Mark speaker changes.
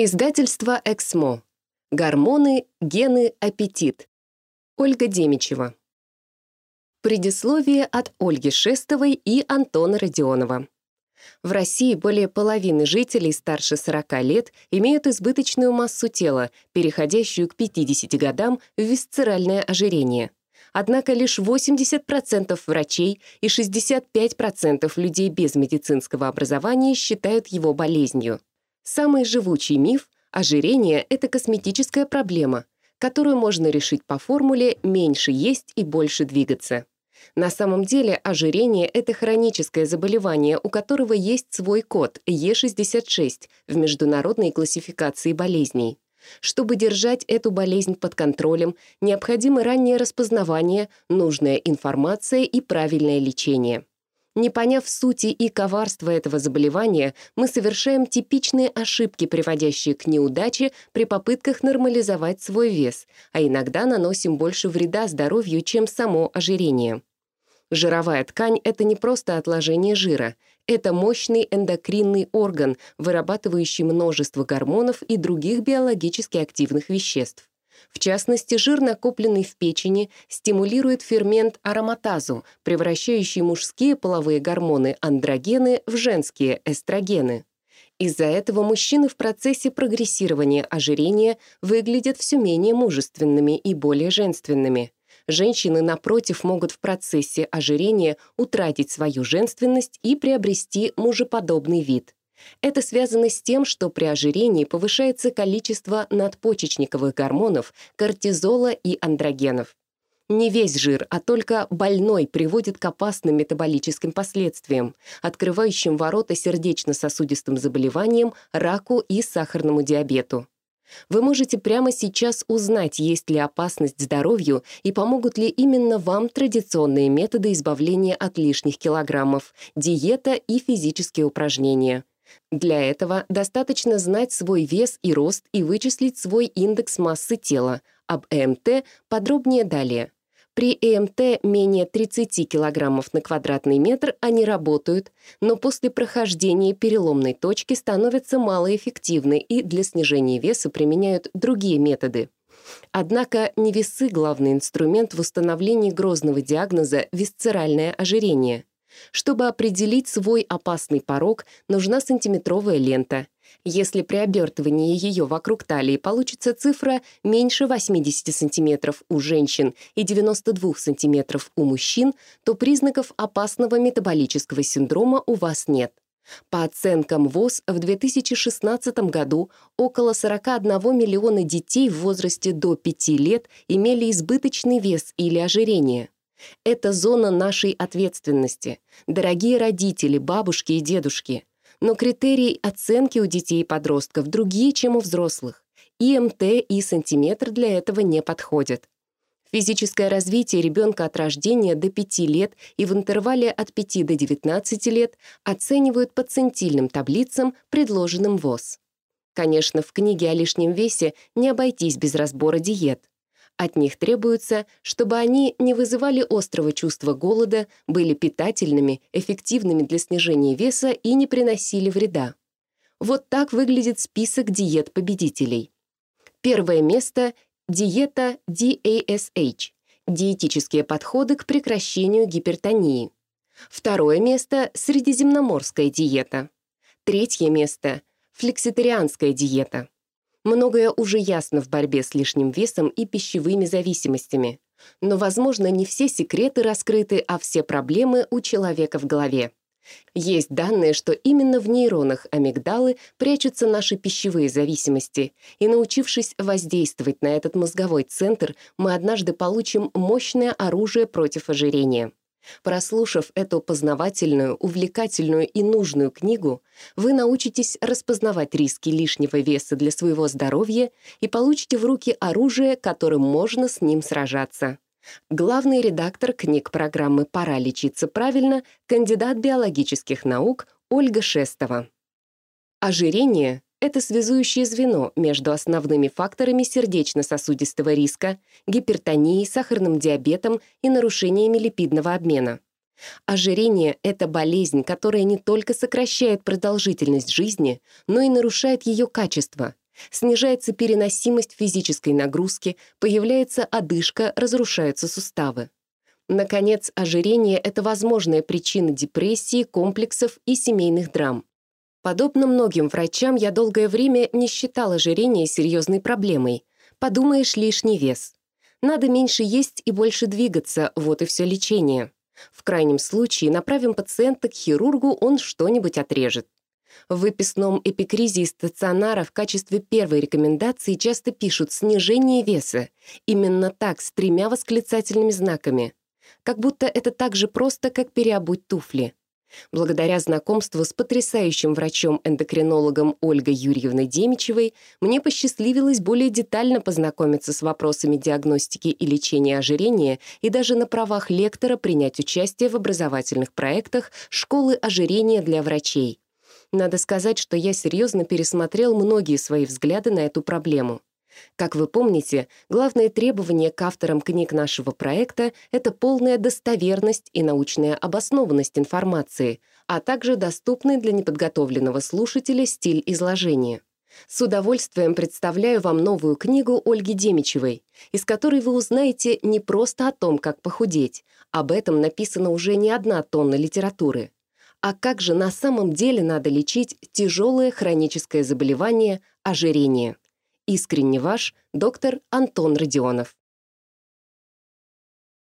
Speaker 1: Издательство «Эксмо». Гормоны, гены, аппетит. Ольга Демичева. Предисловие от Ольги Шестовой и Антона Родионова. В России более половины жителей старше 40 лет имеют избыточную массу тела, переходящую к 50 годам в висцеральное ожирение. Однако лишь 80% врачей и 65% людей без медицинского образования считают его болезнью. Самый живучий миф — ожирение — это косметическая проблема, которую можно решить по формуле «меньше есть и больше двигаться». На самом деле ожирение — это хроническое заболевание, у которого есть свой код Е66 в международной классификации болезней. Чтобы держать эту болезнь под контролем, необходимо раннее распознавание, нужная информация и правильное лечение. Не поняв сути и коварства этого заболевания, мы совершаем типичные ошибки, приводящие к неудаче при попытках нормализовать свой вес, а иногда наносим больше вреда здоровью, чем само ожирение. Жировая ткань — это не просто отложение жира, это мощный эндокринный орган, вырабатывающий множество гормонов и других биологически активных веществ. В частности, жир, накопленный в печени, стимулирует фермент ароматазу, превращающий мужские половые гормоны андрогены в женские эстрогены. Из-за этого мужчины в процессе прогрессирования ожирения выглядят все менее мужественными и более женственными. Женщины, напротив, могут в процессе ожирения утратить свою женственность и приобрести мужеподобный вид. Это связано с тем, что при ожирении повышается количество надпочечниковых гормонов, кортизола и андрогенов. Не весь жир, а только больной приводит к опасным метаболическим последствиям, открывающим ворота сердечно-сосудистым заболеваниям, раку и сахарному диабету. Вы можете прямо сейчас узнать, есть ли опасность здоровью и помогут ли именно вам традиционные методы избавления от лишних килограммов, диета и физические упражнения. Для этого достаточно знать свой вес и рост и вычислить свой индекс массы тела. Об ЭМТ подробнее далее. При ЭМТ менее 30 кг на квадратный метр они работают, но после прохождения переломной точки становятся малоэффективны и для снижения веса применяют другие методы. Однако не весы — главный инструмент в установлении грозного диагноза «висцеральное ожирение». Чтобы определить свой опасный порог, нужна сантиметровая лента. Если при обертывании ее вокруг талии получится цифра меньше 80 см у женщин и 92 см у мужчин, то признаков опасного метаболического синдрома у вас нет. По оценкам ВОЗ, в 2016 году около 41 миллиона детей в возрасте до 5 лет имели избыточный вес или ожирение. Это зона нашей ответственности. Дорогие родители, бабушки и дедушки. Но критерии оценки у детей и подростков другие, чем у взрослых. ИМТ и сантиметр для этого не подходят. Физическое развитие ребенка от рождения до 5 лет и в интервале от 5 до 19 лет оценивают по центильным таблицам, предложенным ВОЗ. Конечно, в книге о лишнем весе не обойтись без разбора диет. От них требуется, чтобы они не вызывали острого чувства голода, были питательными, эффективными для снижения веса и не приносили вреда. Вот так выглядит список диет победителей. Первое место — диета DASH — диетические подходы к прекращению гипертонии. Второе место — средиземноморская диета. Третье место — флекситарианская диета. Многое уже ясно в борьбе с лишним весом и пищевыми зависимостями. Но, возможно, не все секреты раскрыты, а все проблемы у человека в голове. Есть данные, что именно в нейронах амигдалы прячутся наши пищевые зависимости, и научившись воздействовать на этот мозговой центр, мы однажды получим мощное оружие против ожирения. Прослушав эту познавательную, увлекательную и нужную книгу, вы научитесь распознавать риски лишнего веса для своего здоровья и получите в руки оружие, которым можно с ним сражаться. Главный редактор книг программы «Пора лечиться правильно» кандидат биологических наук Ольга Шестова. Ожирение это связующее звено между основными факторами сердечно-сосудистого риска, гипертонией, сахарным диабетом и нарушениями липидного обмена. Ожирение — это болезнь, которая не только сокращает продолжительность жизни, но и нарушает ее качество. Снижается переносимость физической нагрузки, появляется одышка, разрушаются суставы. Наконец, ожирение — это возможная причина депрессии, комплексов и семейных драм. Подобно многим врачам, я долгое время не считала ожирение серьезной проблемой. Подумаешь, лишний вес. Надо меньше есть и больше двигаться, вот и все лечение. В крайнем случае направим пациента к хирургу, он что-нибудь отрежет. В выписном эпикризе из стационара в качестве первой рекомендации часто пишут «снижение веса». Именно так, с тремя восклицательными знаками. Как будто это так же просто, как переобуть туфли. Благодаря знакомству с потрясающим врачом-эндокринологом Ольгой Юрьевной Демичевой мне посчастливилось более детально познакомиться с вопросами диагностики и лечения ожирения и даже на правах лектора принять участие в образовательных проектах «Школы ожирения для врачей». Надо сказать, что я серьезно пересмотрел многие свои взгляды на эту проблему. Как вы помните, главное требование к авторам книг нашего проекта — это полная достоверность и научная обоснованность информации, а также доступный для неподготовленного слушателя стиль изложения. С удовольствием представляю вам новую книгу Ольги Демичевой, из которой вы узнаете не просто о том, как похудеть, об этом написано уже не одна тонна литературы, а как же на самом деле надо лечить тяжелое хроническое заболевание – ожирение – Искренне ваш, доктор Антон Родионов.